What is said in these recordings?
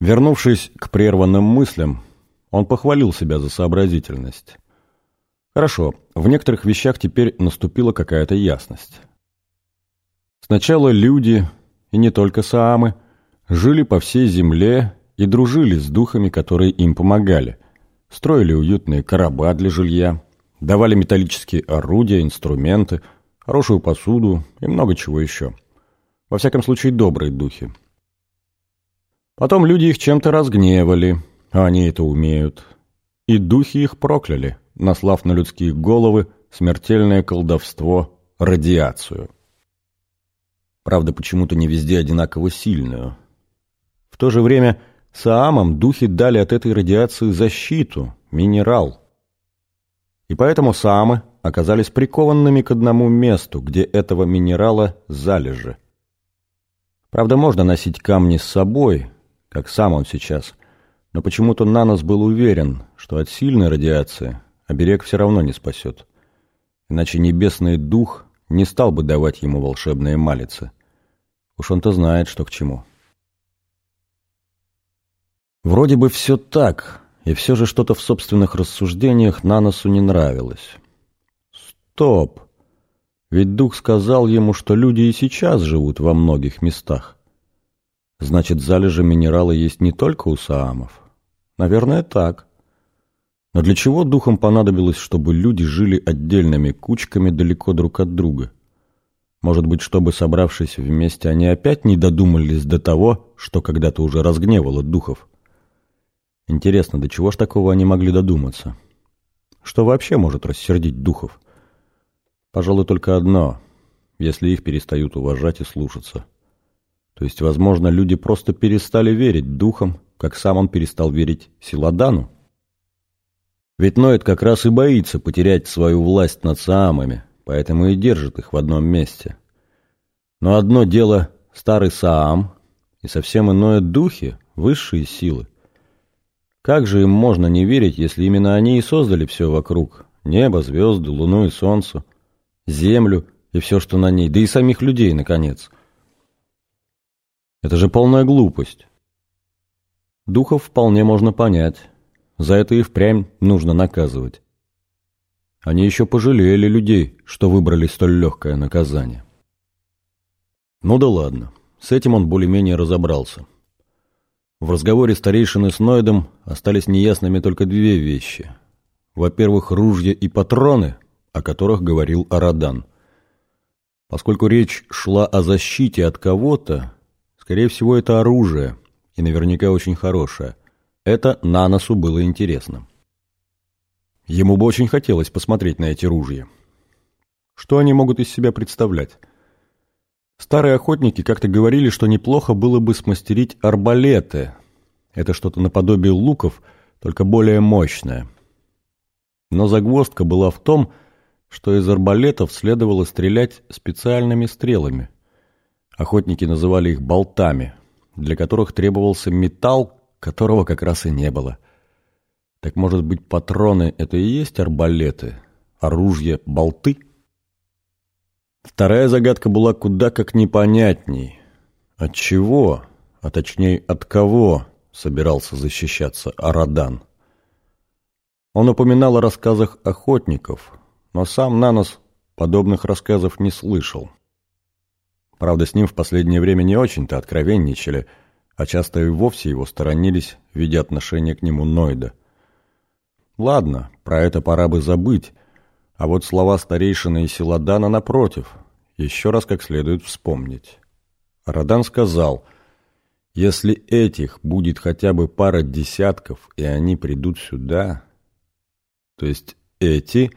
Вернувшись к прерванным мыслям, он похвалил себя за сообразительность. Хорошо, в некоторых вещах теперь наступила какая-то ясность. Сначала люди, и не только саамы, жили по всей земле и дружили с духами, которые им помогали. Строили уютные короба для жилья, давали металлические орудия, инструменты, хорошую посуду и много чего еще. Во всяком случае, добрые духи. Потом люди их чем-то разгневали, а они это умеют. И духи их прокляли, наслав на людские головы смертельное колдовство, радиацию. Правда, почему-то не везде одинаково сильную. В то же время Саамам духи дали от этой радиации защиту, минерал. И поэтому Саамы оказались прикованными к одному месту, где этого минерала залежи. Правда, можно носить камни с собой, как сам он сейчас, но почему-то Нанос был уверен, что от сильной радиации оберег все равно не спасет. Иначе небесный дух не стал бы давать ему волшебные малицы. Уж он-то знает, что к чему. Вроде бы все так, и все же что-то в собственных рассуждениях на носу не нравилось. Стоп! Ведь дух сказал ему, что люди и сейчас живут во многих местах. Значит, залежи минерала есть не только у саамов. Наверное, так. Но для чего духам понадобилось, чтобы люди жили отдельными кучками далеко друг от друга? Может быть, чтобы, собравшись вместе, они опять не додумались до того, что когда-то уже разгневало духов? Интересно, до чего ж такого они могли додуматься? Что вообще может рассердить духов? Пожалуй, только одно, если их перестают уважать и слушаться. То есть, возможно, люди просто перестали верить духам, как сам он перестал верить Силадану. Ведь Ноид как раз и боится потерять свою власть над Саамами, поэтому и держит их в одном месте. Но одно дело старый Саам, и совсем иное духи, высшие силы. Как же им можно не верить, если именно они и создали все вокруг? Небо, звезды, луну и солнце, землю и все, что на ней, да и самих людей, наконец. Это же полная глупость. Духов вполне можно понять. За это и впрямь нужно наказывать. Они еще пожалели людей, что выбрали столь легкое наказание. Ну да ладно, с этим он более-менее разобрался. В разговоре старейшины с Ноидом остались неясными только две вещи. Во-первых, ружья и патроны, о которых говорил Арадан. Поскольку речь шла о защите от кого-то, скорее всего, это оружие, и наверняка очень хорошее. Это на носу было интересно. Ему бы очень хотелось посмотреть на эти ружья. Что они могут из себя представлять? Старые охотники как-то говорили, что неплохо было бы смастерить арбалеты. Это что-то наподобие луков, только более мощное. Но загвоздка была в том, что из арбалетов следовало стрелять специальными стрелами. Охотники называли их болтами, для которых требовался металл, которого как раз и не было. Так может быть патроны — это и есть арбалеты, оружие — болты? Вторая загадка была куда как непонятней. От чего, а точнее от кого собирался защищаться Арадан? Он упоминал о рассказах охотников, но сам Нанос подобных рассказов не слышал. Правда, с ним в последнее время не очень-то откровенничали, а часто и вовсе его сторонились, видя отношение к нему Нойда. Ладно, про это пора бы забыть, а вот слова старейшины и Силадана, напротив, еще раз как следует вспомнить. Радан сказал, если этих будет хотя бы пара десятков, и они придут сюда, то есть эти,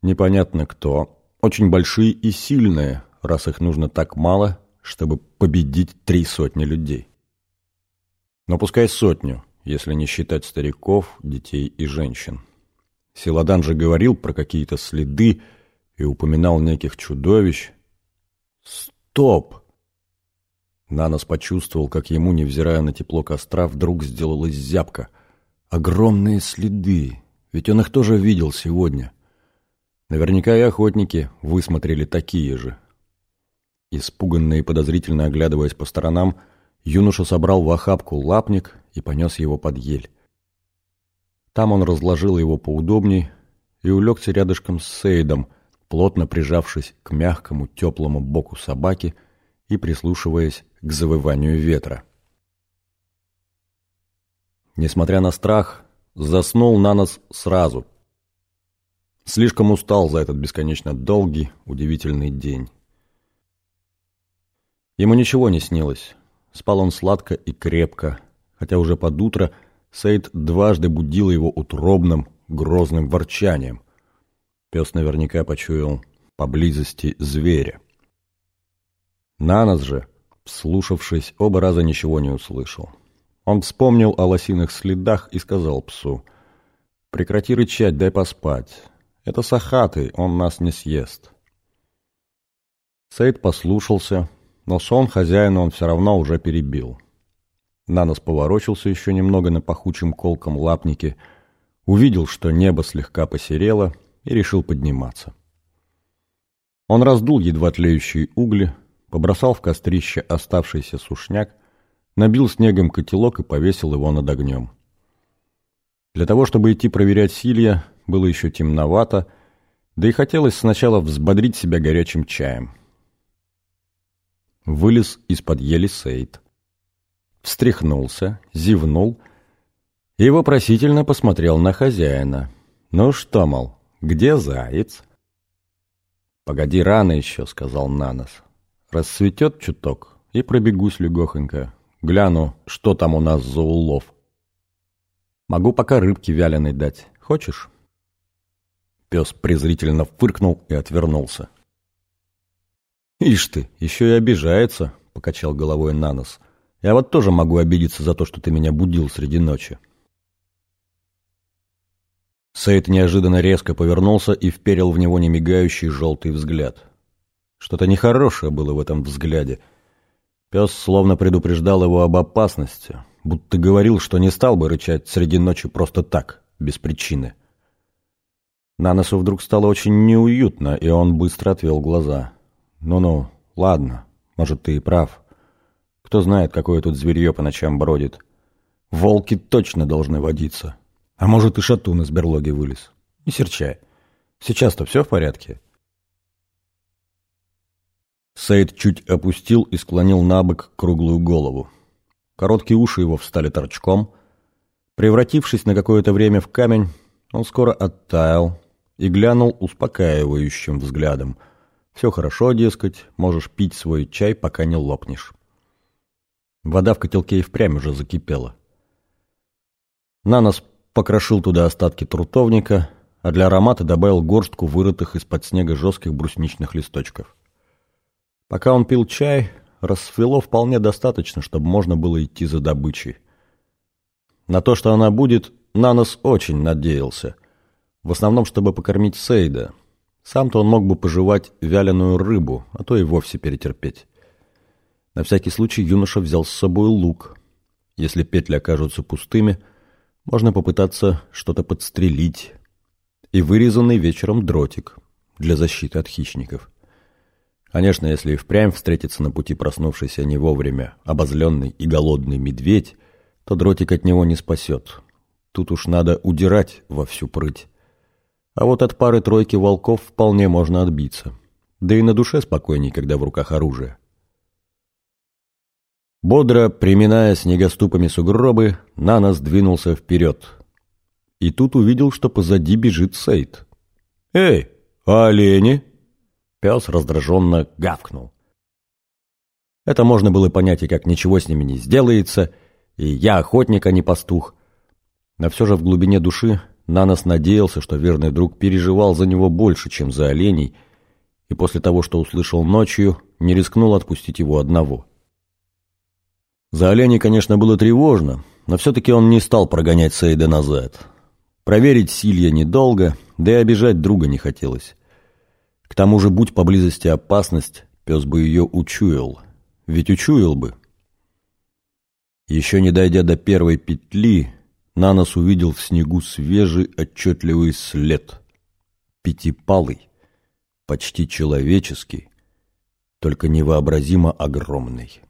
непонятно кто, очень большие и сильные, раз их нужно так мало, чтобы победить три сотни людей. Но пускай сотню, если не считать стариков, детей и женщин. Силадан же говорил про какие-то следы и упоминал неких чудовищ. Стоп! Нанос почувствовал, как ему, невзирая на тепло костра, вдруг сделалась зябка. Огромные следы, ведь он их тоже видел сегодня. Наверняка и охотники высмотрели такие же. Испуганно и подозрительно оглядываясь по сторонам, юноша собрал в охапку лапник и понес его под ель. Там он разложил его поудобней и улегся рядышком с Сейдом, плотно прижавшись к мягкому теплому боку собаки и прислушиваясь к завыванию ветра. Несмотря на страх, заснул на нос сразу. Слишком устал за этот бесконечно долгий, удивительный день. Ему ничего не снилось. Спал он сладко и крепко, хотя уже под утро Сейд дважды будил его утробным, грозным ворчанием. Пес наверняка почуял поблизости зверя. Нанос же, вслушавшись, оба раза ничего не услышал. Он вспомнил о лосиных следах и сказал псу, «Прекрати рычать, дай поспать. Это сахатый, он нас не съест». Сейд послушался, но сон хозяина он все равно уже перебил. Нанос поворочился еще немного на пахучем колком лапнике, увидел, что небо слегка посерело, и решил подниматься. Он раздул едва тлеющие угли, побросал в кострище оставшийся сушняк, набил снегом котелок и повесил его над огнем. Для того, чтобы идти проверять Силья, было еще темновато, да и хотелось сначала взбодрить себя горячим чаем. Вылез из-под ели Сейд. Встряхнулся, зевнул и вопросительно посмотрел на хозяина. «Ну что, мол, где заяц?» «Погоди, рано еще», — сказал Нанос. «Рассветет чуток и пробегусь легохонько. Гляну, что там у нас за улов. Могу пока рыбки вяленой дать. Хочешь?» Пес презрительно фыркнул и отвернулся. «Ишь ты, еще и обижается», — покачал головой Нанос. «Я вот тоже могу обидеться за то, что ты меня будил среди ночи». Сейд неожиданно резко повернулся и вперил в него немигающий желтый взгляд. Что-то нехорошее было в этом взгляде. Пес словно предупреждал его об опасности, будто говорил, что не стал бы рычать среди ночи просто так, без причины. Наносу вдруг стало очень неуютно, и он быстро отвел глаза. «Ну-ну, ладно, может, ты и прав. Кто знает, какое тут зверье по ночам бродит. Волки точно должны водиться. А может, и шатун из берлоги вылез. Не серчай. Сейчас-то все в порядке?» Саид чуть опустил и склонил на бок круглую голову. Короткие уши его встали торчком. Превратившись на какое-то время в камень, он скоро оттаял и глянул успокаивающим взглядом – все хорошо, дескать, можешь пить свой чай, пока не лопнешь. Вода в котелке и впрямь уже закипела. Нанос покрошил туда остатки трутовника, а для аромата добавил горстку вырытых из-под снега жестких брусничных листочков. Пока он пил чай, рассвело вполне достаточно, чтобы можно было идти за добычей. На то, что она будет, Нанос очень надеялся. В основном, чтобы покормить Сейда, сам-то он мог бы пожевать вяленую рыбу, а то и вовсе перетерпеть. На всякий случай юноша взял с собой лук. Если петли окажутся пустыми, можно попытаться что-то подстрелить. И вырезанный вечером дротик для защиты от хищников. Конечно, если и впрямь встретится на пути проснувшийся не вовремя обозленный и голодный медведь, то дротик от него не спасет. Тут уж надо удирать во всю прыть. А вот от пары-тройки волков вполне можно отбиться. Да и на душе спокойней, когда в руках оружие. Бодро, приминая снегоступами сугробы, Нанос двинулся вперед. И тут увидел, что позади бежит Сейд. «Эй, а олени?» Пес раздраженно гавкнул. Это можно было понять и как ничего с ними не сделается, и я охотник, а не пастух. Но все же в глубине души Нанос надеялся, что верный друг переживал за него больше, чем за оленей, и после того, что услышал ночью, не рискнул отпустить его одного. За оленей, конечно, было тревожно, но все-таки он не стал прогонять Сейда назад. Проверить Силья недолго, да и обижать друга не хотелось. К тому же, будь поблизости опасность, пес бы ее учуял. Ведь учуял бы. Еще не дойдя до первой петли, Нанос увидел в снегу свежий отчетливый след. Пятипалый, почти человеческий, только невообразимо огромный.